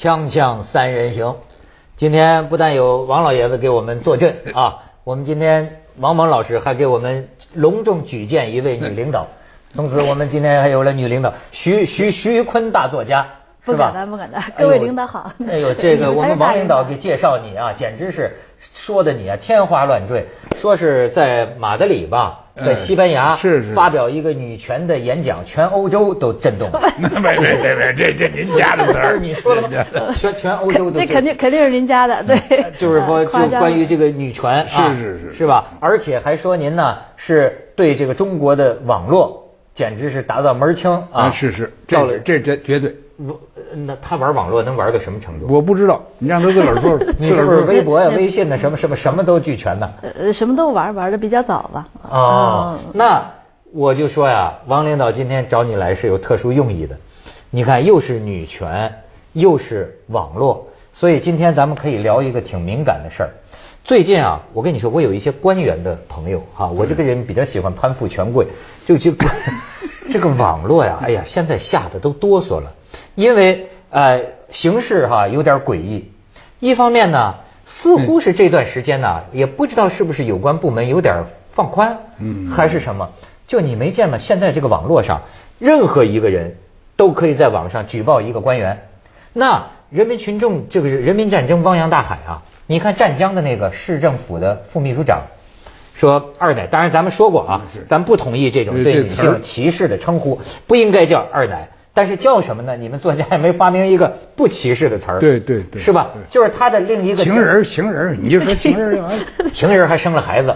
锵锵三人行，今天不但有王老爷子给我们坐镇 啊，我们今天王蒙老师还给我们隆重举荐一位女领导，从此我们今天还有了女领导徐徐徐坤大作家？不敢当，不敢当。各位领导好。哎呦，这个 我们王领导给介绍你啊，简直是说的你啊天花乱坠，说是在马德里吧。在西班牙是是发表一个女权的演讲，全欧洲都震动了。没没没没，这这您家的词儿，你说的吗？全全欧洲都这肯定肯定是您家的，对。就是说，就关于这个女权，是是是，是吧？而且还说您呢是对这个中国的网络简直是达到门儿清啊！是是，这这这绝对。那他玩网络能玩到什么程度？我不知道，你让他自个儿说。你是不是微博呀、微信的什么什么什么都俱全呢？呃，什么都玩，玩的比较早吧。哦，那我就说呀，王领导今天找你来是有特殊用意的。你看，又是女权，又是网络，所以今天咱们可以聊一个挺敏感的事儿。最近啊，我跟你说，我有一些官员的朋友哈，我这个人比较喜欢攀附权贵，就就 这个网络呀，哎呀，现在吓得都哆嗦了。因为呃形势哈有点诡异，一方面呢似乎是这段时间呢也不知道是不是有关部门有点放宽，嗯，还是什么？就你没见吗？现在这个网络上，任何一个人都可以在网上举报一个官员。那人民群众这个是人民战争汪洋大海啊！你看湛江的那个市政府的副秘书长说二奶，当然咱们说过啊，咱不同意这种对女性歧视的称呼，不应该叫二奶。但是叫什么呢？你们作家也没发明一个不歧视的词儿，对对对，是吧？就是他的另一个情人，情人，你就说情人，情人还生了孩子，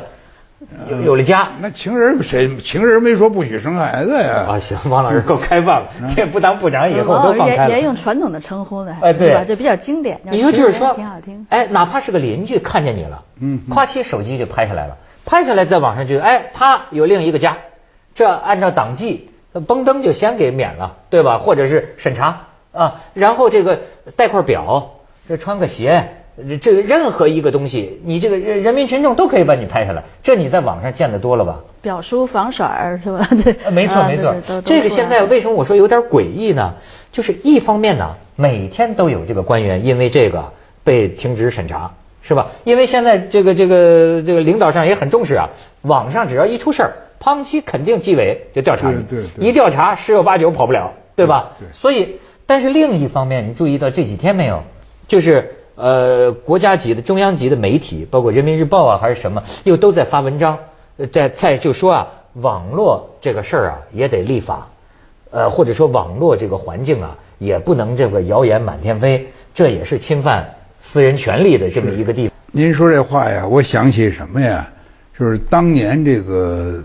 有有了家。那情人谁？情人没说不许生孩子呀。啊，行，王老师够开放了，这不当部长以后都放开了。沿用传统的称呼呢？哎，对吧？这比较经典。你说就是说，挺好听。哎，哪怕是个邻居看见你了，嗯，夸起手机就拍下来了，拍下来在网上就，哎，他有另一个家，这按照党纪。崩灯就先给免了，对吧？或者是审查啊，然后这个带块表，这穿个鞋，这个任何一个东西，你这个人民群众都可以把你拍下来。这你在网上见的多了吧？表叔防水是吧？对，没错没错。这个现在为什么我说有点诡异呢？就是一方面呢，每天都有这个官员因为这个被停职审查，是吧？因为现在这个这个这个领导上也很重视啊，网上只要一出事儿。康熙肯定纪委就调查你，一调查十有八九跑不了，对吧？所以，但是另一方面，你注意到这几天没有？就是呃，国家级的、中央级的媒体，包括人民日报啊，还是什么，又都在发文章，在在就说啊，网络这个事儿啊，也得立法，呃，或者说网络这个环境啊，也不能这个谣言满天飞，这也是侵犯私人权利的这么一个地方。您说这话呀，我想起什么呀？就是当年这个。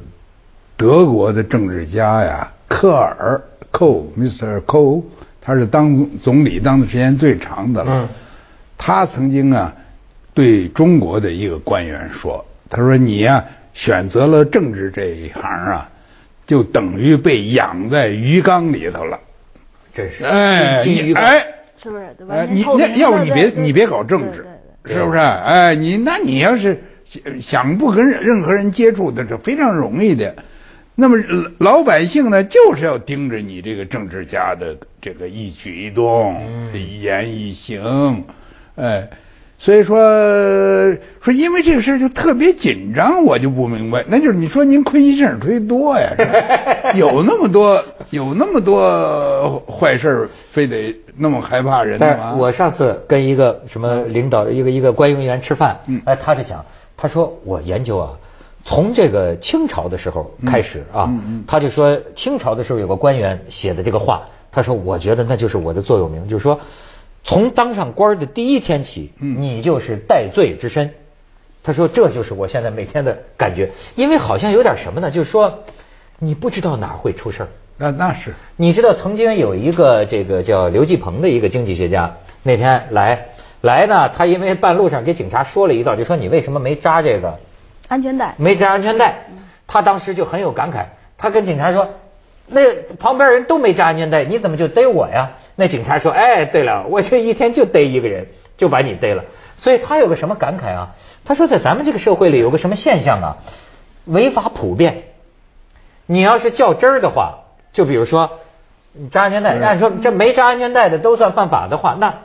德国的政治家呀，科尔 （Kohl），Mr. Kohl，他是当总理当的时间最长的了。他曾经啊，对中国的一个官员说：“他说你呀，选择了政治这一行啊，就等于被养在鱼缸里头了。”这是哎，你哎，是不是？哎，你那要不你别你别搞政治，是不是？哎，你那你要是想不跟任何人接触的，是非常容易的。那么老百姓呢，就是要盯着你这个政治家的这个一举一动、一言一行，哎，所以说说因为这个事儿就特别紧张，我就不明白，那就是你说您亏心事儿忒多呀？有那么多有那么多坏事非得那么害怕人吗？我上次跟一个什么领导，一个一个官员员吃饭，哎，他就讲，他说我研究啊。从这个清朝的时候开始啊，他就说清朝的时候有个官员写的这个话，他说我觉得那就是我的座右铭，就是说从当上官的第一天起，你就是戴罪之身。他说这就是我现在每天的感觉，因为好像有点什么呢？就是说你不知道哪会出事儿。那那是你知道曾经有一个这个叫刘继鹏的一个经济学家，那天来来呢，他因为半路上给警察说了一道，就说你为什么没扎这个？安全带没扎安全带，他当时就很有感慨。他跟警察说：“那旁边人都没扎安全带，你怎么就逮我呀？”那警察说：“哎，对了，我这一天就逮一个人，就把你逮了。”所以他有个什么感慨啊？他说，在咱们这个社会里有个什么现象啊？违法普遍。你要是较真儿的话，就比如说你扎安全带，按说这没扎安全带的都算犯法的话，那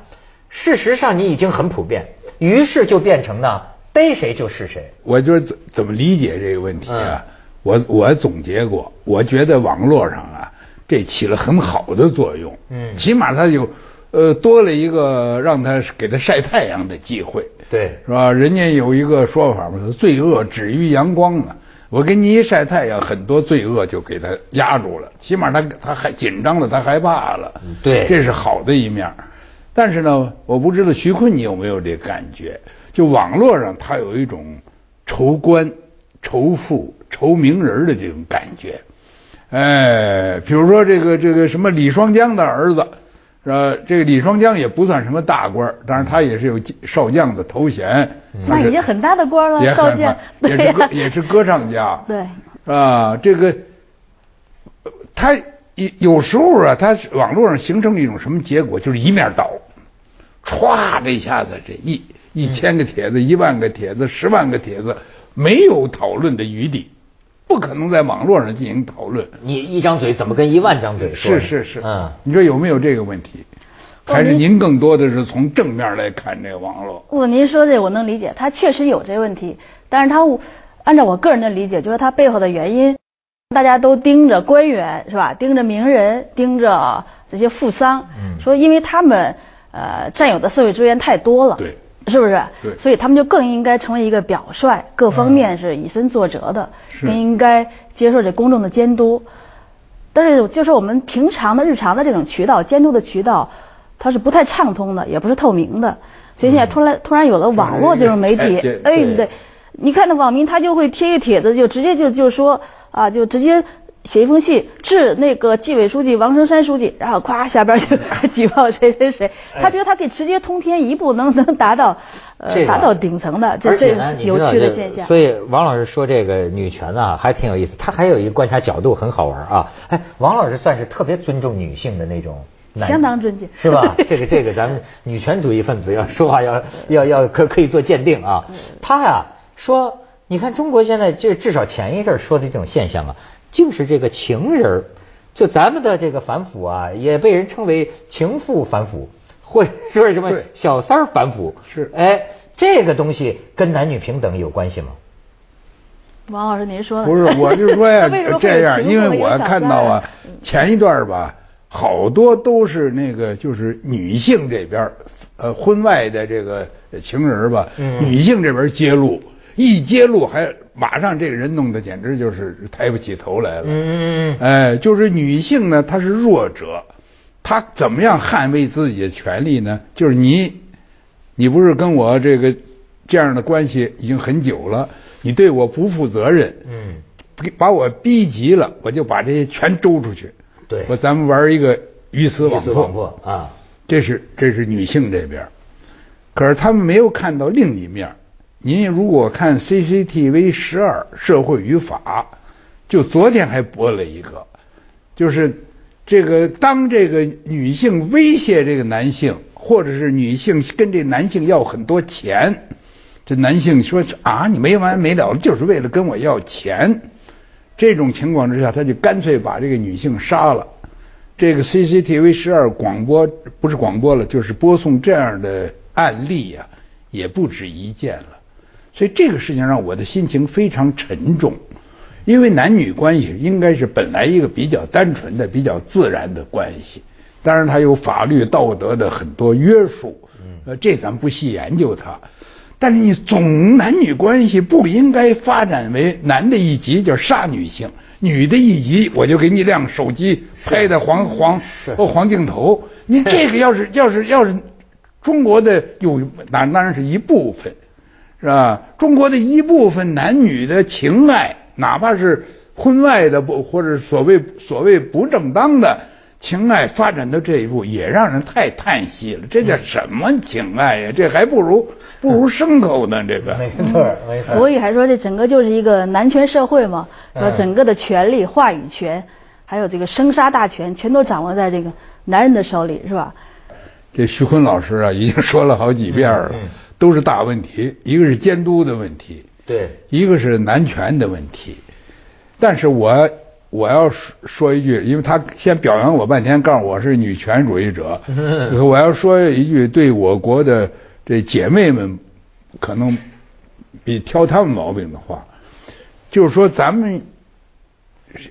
事实上你已经很普遍，于是就变成呢，逮谁就是谁。我就是怎怎么理解这个问题啊？我我总结过，我觉得网络上啊，这起了很好的作用。嗯，起码它有呃多了一个让他给他晒太阳的机会。对，是吧？人家有一个说法嘛，罪恶止于阳光嘛。我给你一晒太阳，很多罪恶就给他压住了，起码他他还紧张了，他害怕了。对，这是好的一面。但是呢，我不知道徐坤你有没有这感觉？就网络上他有一种仇官、仇富、仇名人的这种感觉。哎，比如说这个这个什么李双江的儿子。是吧？这个李双江也不算什么大官，但是他也是有少将的头衔。那已经很大的官了，少将，也是歌也是歌唱家。对。啊，这个他有有时候啊，他网络上形成一种什么结果？就是一面倒，歘的一下子，这一一千个帖子、一万个帖子、十万个帖子，没有讨论的余地。不可能在网络上进行讨论。你一张嘴怎么跟一万张嘴说？是是是。嗯，你说有没有这个问题？还是您更多的是从正面来看这个网络？我您说这我能理解，他确实有这问题，但是他按照我个人的理解，就是他背后的原因，大家都盯着官员是吧？盯着名人，盯着这些富商，说因为他们呃占有的社会资源太多了。对。是不是？对，所以他们就更应该成为一个表率，各方面是以身作则的，更应该接受这公众的监督。但是，就是我们平常的日常的这种渠道监督的渠道，它是不太畅通的，也不是透明的。所以现在突然突然有了网络这种媒体，哎，对，你看那网民他就会贴一个帖子，就直接就就说啊，就直接。写一封信致那个纪委书记王生山书记，然后咵下边就 举报谁谁谁，他觉得他可以直接通天一步能能达到呃达到顶层的，这这有趣的现象。所以王老师说这个女权啊还挺有意思，他还有一个观察角度很好玩啊。哎，王老师算是特别尊重女性的那种，相当尊敬，是吧？这个这个咱们女权主义分子要说话要要要可可以做鉴定啊。他呀说，你看中国现在这至少前一阵说的这种现象啊。就是这个情人就咱们的这个反腐啊，也被人称为情妇反腐，或者说什么小三儿反腐。是，哎，这个东西跟男女平等有关系吗？王老师，您说不是，我就说呀，这样，因为我看到啊，前一段吧，好多都是那个就是女性这边呃婚外的这个情人吧，女性这边揭露，一揭露还。马上这个人弄得简直就是抬不起头来了。嗯哎，就是女性呢，她是弱者，她怎么样捍卫自己的权利呢？就是你，你不是跟我这个这样的关系已经很久了，你对我不负责任。嗯。把我逼急了，我就把这些全周出去。对。我咱们玩一个鱼死网破啊！这是这是女性这边，可是他们没有看到另一面。您如果看 CCTV 十二社会与法，就昨天还播了一个，就是这个当这个女性威胁这个男性，或者是女性跟这男性要很多钱，这男性说啊你没完没了就是为了跟我要钱，这种情况之下，他就干脆把这个女性杀了。这个 CCTV 十二广播不是广播了，就是播送这样的案例呀，也不止一件了。所以这个事情让我的心情非常沉重，因为男女关系应该是本来一个比较单纯的、比较自然的关系，当然它有法律道德的很多约束，呃，这咱不细研究它。但是你总男女关系不应该发展为男的一级就杀女性，女的一级我就给你亮手机拍的黄黄或黄镜头。你这个要是要是要是中国的有那当然是一部分。是吧？中国的一部分男女的情爱，哪怕是婚外的不，或者所谓所谓不正当的情爱，发展到这一步，也让人太叹息了。这叫什么情爱呀？这还不如不如牲口呢。这个没错，没错。所以还说这整个就是一个男权社会嘛，说整个的权利、话语权，还有这个生杀大权，全都掌握在这个男人的手里，是吧？这徐坤老师啊，已经说了好几遍了。都是大问题，一个是监督的问题，对，一个是男权的问题。但是我我要说说一句，因为他先表扬我半天，告诉我是女权主义者，我要说一句对我国的这姐妹们可能比挑他们毛病的话，就是说咱们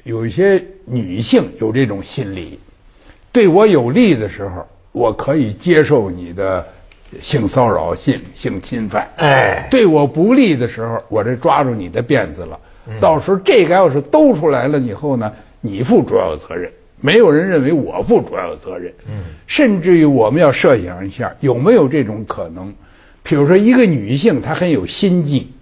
有一些女性有这种心理，对我有利的时候，我可以接受你的性骚扰、性性侵犯；哎，对我不利的时候，我这抓住你的辫子了。到时候这个要是兜出来了以后呢，你负主要责任，没有人认为我负主要责任。嗯，甚至于我们要设想一下，有没有这种可能？比如说一个女性，她很有心计，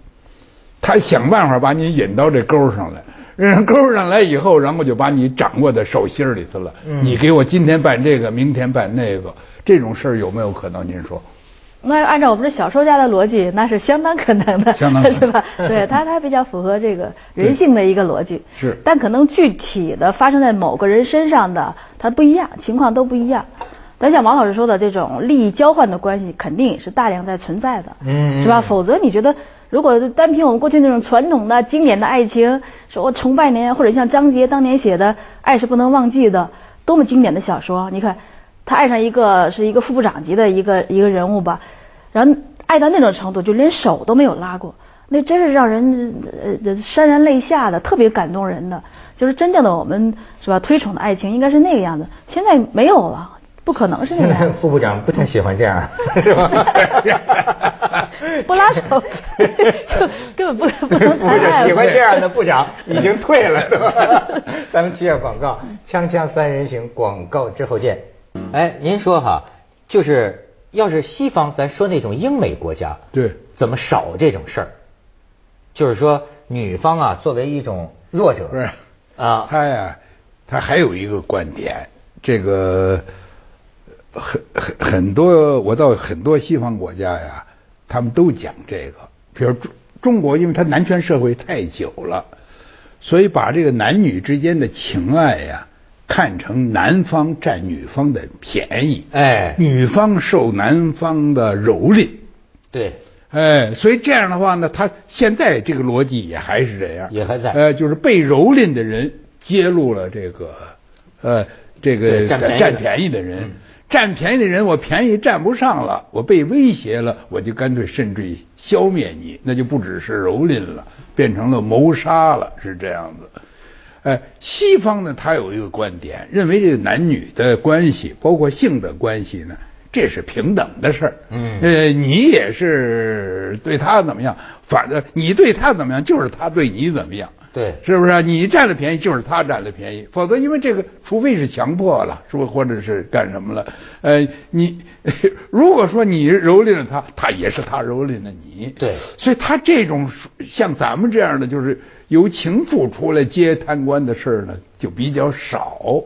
她想办法把你引到这沟上来，引沟上来以后，然后就把你掌握在手心里头了。嗯，你给我今天办这个，明天办那个，这种事儿有没有可能？您说？那按照我们这小说家的逻辑，那是相当可能的，相当是吧？对他，他比较符合这个人性的一个逻辑。是。但可能具体的发生在某个人身上的，它不一样，情况都不一样。但像王老师说的这种利益交换的关系，肯定也是大量在存在的，嗯，是吧？否则你觉得，如果单凭我们过去那种传统的经典的爱情，说我崇拜您，或者像张杰当年写的《爱是不能忘记的》，多么经典的小说，你看。他爱上一个是一个副部长级的一个一个人物吧，然后爱到那种程度，就连手都没有拉过，那真是让人呃潸然泪下的，特别感动人的。就是真正的我们是吧？推崇的爱情应该是那个样子，现在没有了，不可能是那样。副部长不太喜欢这样，是吧？不拉手，就根本不不能谈爱。喜欢这样的部长已经退了，是吧？咱们接下广告，锵锵三人行，广告之后见。哎，您说哈，就是要是西方，咱说那种英美国家，对，怎么少这种事儿？就是说，女方啊，作为一种弱者，不是啊，他呀，他还有一个观点，这个很很很多，我到很多西方国家呀，他们都讲这个，比如中中国，因为它男权社会太久了，所以把这个男女之间的情爱呀。看成男方占女方的便宜，哎，女方受男方的蹂躏，对，哎，所以这样的话呢，他现在这个逻辑也还是这样，也还在，呃，就是被蹂躏的人揭露了这个，呃，这个占便宜的人，占便宜的人，我便宜占不上了，我被威胁了，我就干脆甚至于消灭你，那就不只是蹂躏了，变成了谋杀了，是这样子。哎，西方呢，他有一个观点，认为这个男女的关系，包括性的关系呢，这是平等的事儿。嗯，呃，你也是对他怎么样，反正你对他怎么样，就是他对你怎么样。对，是不是？你占了便宜，就是他占了便宜。否则，因为这个，除非是强迫了，说或者是干什么了。呃，你 如果说你蹂躏了他，他也是他蹂躏了你。对，所以他这种像咱们这样的，就是由情妇出来接贪官的事儿呢，就比较少。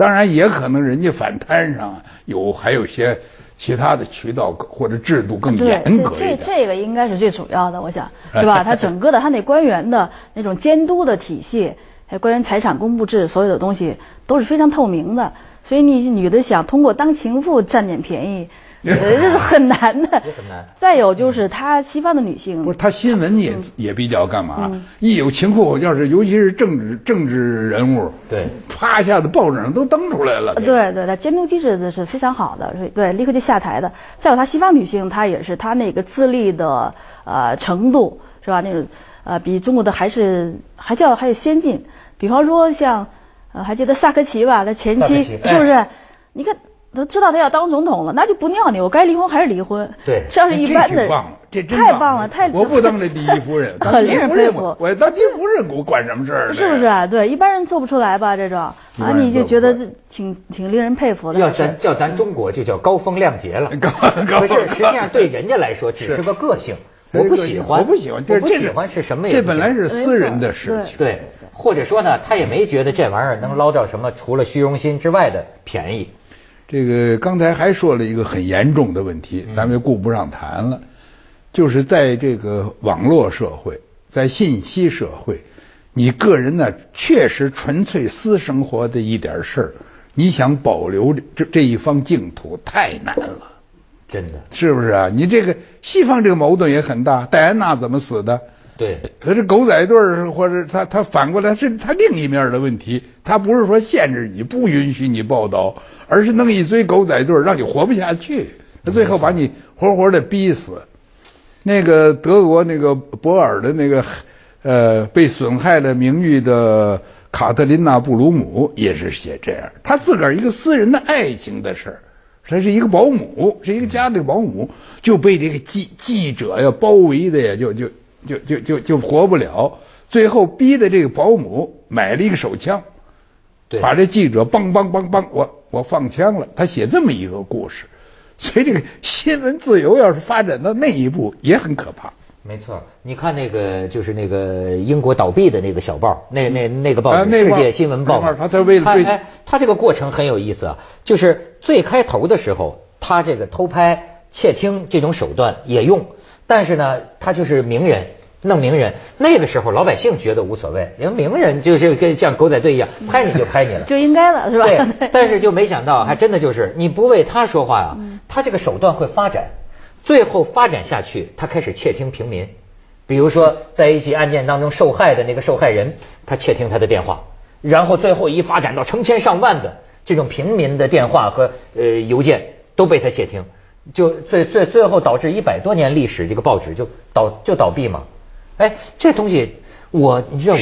当然，也可能人家反贪上有还有些。其他的渠道或者制度更严格一点，这这个应该是最主要的，我想 是吧？他整个的他那官员的那种监督的体系，还有官员财产公布制，所有的东西都是非常透明的。所以你女的想通过当情妇占点便宜。这是很难的，很难。再有就是他西方的女性，不是他新闻也也比较干嘛？一有情况，要是尤其是政治政治人物，对，啪一下子报纸上都登出来了。对对，他监督机制是非常好的，对，立刻就下台的。再有他西方女性，她也是她那个自立的呃程度是吧？那种呃比中国的还是还叫还有先进。比方说像呃还记得萨科齐吧？他前妻是不是？你看。都知道他要当总统了，那就不尿你，我该离婚还是离婚。对，这要是一般的，这真太棒了，太我不当这第一夫人，很令人佩服。我当第一夫人，我管什么事儿？是不是啊？对，一般人做不出来吧？这种啊，你就觉得挺挺令人佩服的。要咱叫咱中国就叫高风亮节了。高高。实际上对人家来说只是个个性，我不喜欢，我不喜欢，我不喜欢是什么？这本来是私人的事情。对，或者说呢，他也没觉得这玩意儿能捞到什么除了虚荣心之外的便宜。这个刚才还说了一个很严重的问题，咱们就顾不上谈了。就是在这个网络社会，在信息社会，你个人呢确实纯粹私生活的一点事儿，你想保留这这一方净土太难了，真的是不是啊？你这个西方这个矛盾也很大，戴安娜怎么死的？对。可是狗仔队儿或者他他反过来是他另一面的问题，他不是说限制你不允许你报道，而是弄一堆狗仔队儿让你活不下去，他最后把你活活的逼死。那个德国那个博尔的那个呃被损害了名誉的卡特琳娜布鲁姆也是写这样，他自个儿一个私人的爱情的事儿。他是一个保姆，是一个家的保姆，就被这个记记者呀包围的呀，就就就就就就活不了。最后逼的这个保姆买了一个手枪，对，把这记者梆梆梆梆，我我放枪了。他写这么一个故事，所以这个新闻自由要是发展到那一步，也很可怕。没错，你看那个就是那个英国倒闭的那个小报，那那那个报纸《世界新闻报》，他他为了哎，他这个过程很有意思啊。就是最开头的时候，他这个偷拍、窃听这种手段也用，但是呢，他就是名人弄名人。那个时候老百姓觉得无所谓，因为名人就是跟像狗仔队一样，拍你就拍你了，就应该了，是吧？对。但是就没想到，还真的就是你不为他说话啊，他这个手段会发展。最后发展下去，他开始窃听平民，比如说在一起案件当中受害的那个受害人，他窃听他的电话，然后最后一发展到成千上万的这种平民的电话和呃邮件都被他窃听，就最最最后导致一百多年历史这个报纸就倒就倒闭嘛。哎，这东西我你知道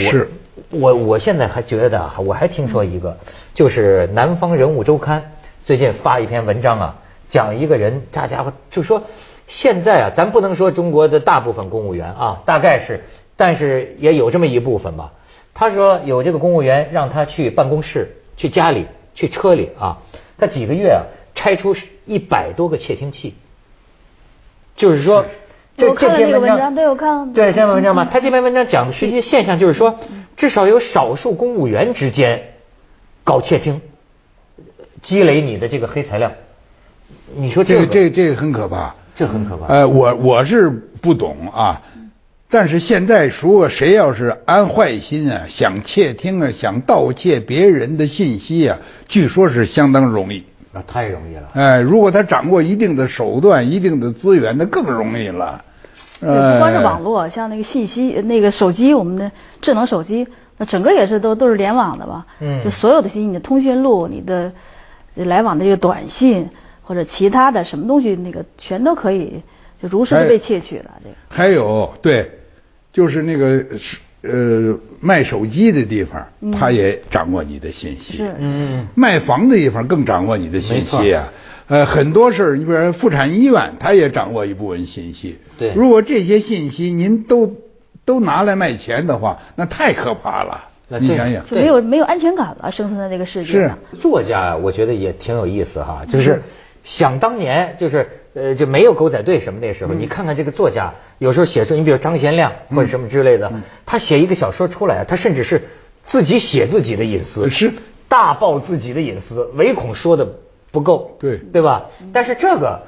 我我我现在还觉得我还听说一个，就是南方人物周刊最近发一篇文章啊。讲一个人，这家伙就说，现在啊，咱不能说中国的大部分公务员啊，大概是，但是也有这么一部分吧。他说有这个公务员让他去办公室、去家里、去车里啊，他几个月啊拆出一百多个窃听器，就是说，这这篇文章都有看。对这篇文章嘛，他这篇文章讲的实际现象就是说，至少有少数公务员之间搞窃听，积累你的这个黑材料。你说这个这这个很可怕，这很可怕。呃，我我是不懂啊，但是现在如果谁要是安坏心啊，想窃听啊，想盗窃别人的信息啊，据说是相当容易。那太容易了。哎，如果他掌握一定的手段、一定的资源，那更容易了。呃，不光是网络，像那个信息、那个手机，我们的智能手机，那整个也是都都是联网的吧。嗯。就所有的信息，你的通讯录、你的来往的这个短信。或者其他的什么东西，那个全都可以就如实的被窃取了。这个还有对，就是那个呃卖手机的地方，他也掌握你的信息。是嗯。卖房的地方更掌握你的信息啊。呃，很多事儿，你比如妇产医院，他也掌握一部分信息。对。如果这些信息您都都拿来卖钱的话，那太可怕了。那你想想，就没有没有安全感了，生存在这个世界上。是作家，我觉得也挺有意思哈，就是。想当年，就是呃，就没有狗仔队什么那时候，你看看这个作家，有时候写出，你比如张贤亮或者什么之类的，他写一个小说出来，他甚至是自己写自己的隐私，是大爆自己的隐私，唯恐说的不够，对对吧？但是这个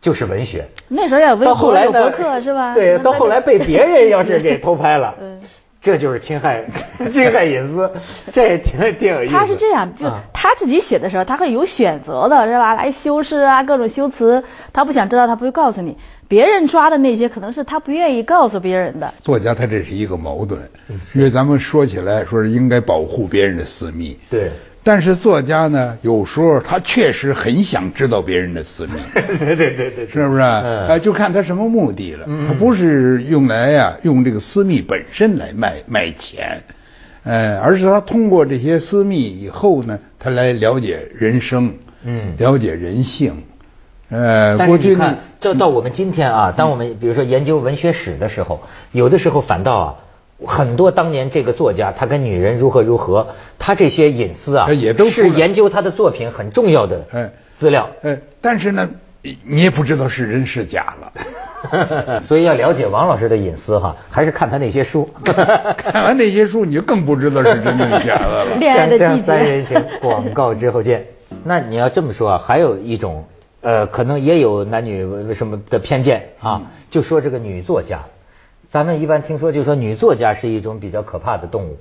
就是文学。那时候也到后来博客是吧？对，到后来被别人要是给偷拍了。这就是侵害 侵害隐私，这也挺挺有意思。他是这样，就他自己写的时候，他会有选择的，是吧？来修饰啊，各种修辞，他不想知道，他不会告诉你。别人抓的那些，可能是他不愿意告诉别人的。作家他这是一个矛盾，因为咱们说起来说是应该保护别人的私密。对。但是作家呢，有时候他确实很想知道别人的私密，对对对对，是不是？哎，就看他什么目的了。他不是用来呀，用这个私密本身来卖卖钱，呃，而是他通过这些私密以后呢，他来了解人生，嗯，了解人性。呃，过去看，这到我们今天啊，当我们比如说研究文学史的时候，有的时候反倒啊。很多当年这个作家，他跟女人如何如何，他这些隐私啊，也都是研究他的作品很重要的资料。哎，但是呢，你也不知道是真是假了。所以要了解王老师的隐私哈，还是看他那些书。看完那些书，你就更不知道是真是假的了。恋爱的季节。三人行，广告之后见。那你要这么说啊，还有一种呃，可能也有男女什么的偏见啊，就说这个女作家。咱们一般听说，就说女作家是一种比较可怕的动物。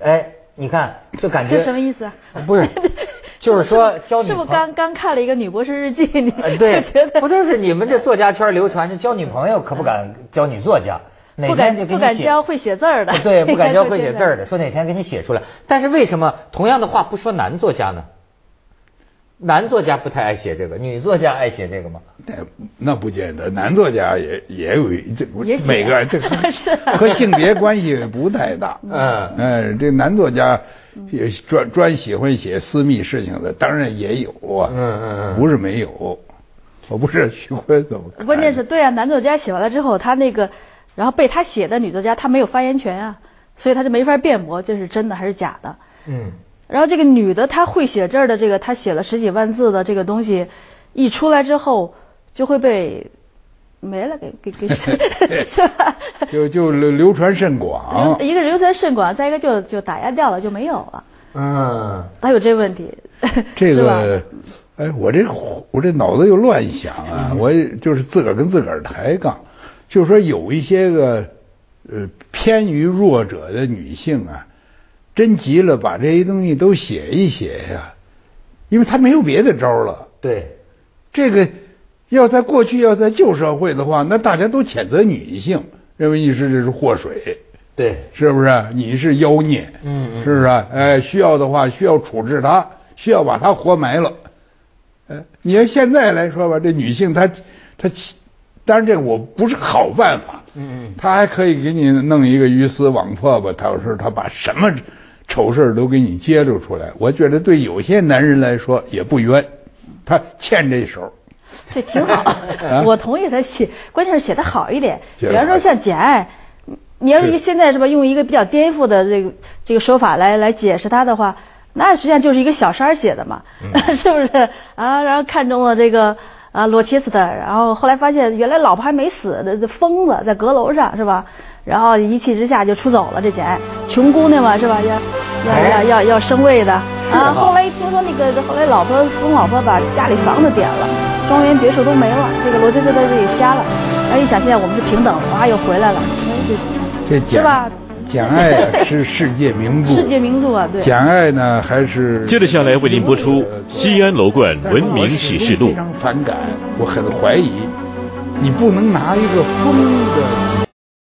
哎，你看，就感觉这什么意思啊？不是，就是说交女是不是刚刚看了一个女博士日记？你对，不就是你们这作家圈流传，就交女朋友可不敢交女作家。不敢不敢教会写字儿的，对，不敢 教会写字儿的，说哪天给你写出来。但是为什么同样的话不说男作家呢？男作家不太爱写这个，女作家爱写这个吗？那那不见得，男作家也也有这每个这 是和性别关系不太大。嗯嗯，这男作家也专专喜欢写私密事情的，当然也有啊。嗯嗯嗯，不是没有。我不是徐坤怎么？关键是对啊，男作家写完了之后，他那个然后被他写的女作家，他没有发言权啊，所以他就没法辩驳这是真的还是假的。嗯。然后这个女的她会写字儿的这个，她写了十几万字的这个东西，一出来之后就会被没了，给给给 是吧？就就流流传甚广。一个流传甚广，再一个就就打压掉了，就没有了。嗯。还有这问题。这个，哎，我这我这脑子又乱想啊！我就是自个儿跟自个儿抬杠，就说有一些个呃偏于弱者的女性啊。真急了，把这些东西都写一写呀，因为他没有别的招了。对，这个要在过去，要在旧社会的话，那大家都谴责女性，认为你是这是祸水。对，是不是？你是妖孽。嗯嗯。是不是？哎，需要的话，需要处置他，需要把他活埋了。哎，你要现在来说吧，这女性她她，当然这我不是好办法。嗯嗯。她还可以给你弄一个鱼死网破吧？他说他把什么？丑事都给你揭露出来，我觉得对有些男人来说也不冤，他欠这手。这挺好，我同意他写，关键是写的好一点。比方说像《简爱》，你要是现在是吧，用一个比较颠覆的这个这个说法来来解释他的话，那实际上就是一个小三写的嘛，是不是啊？然后看中了这个啊罗切斯特，然后后来发现原来老婆还没死，这疯子在阁楼上是吧？然后一气之下就出走了，这简爱，穷姑娘嘛是吧？要要要要要升位的啊！后来一听说那个，后来老婆疯老婆把家里房子点了，庄园别墅都没了，这个罗杰斯在这里瞎了。然后一想现在我们是平等，哇又回来了，这是吧？简爱 是世界名著，世界名著啊！对。简爱呢还是？接着下来为您播出《西安楼冠文明启示录》。非常反感，我很怀疑，你不能拿一个疯的。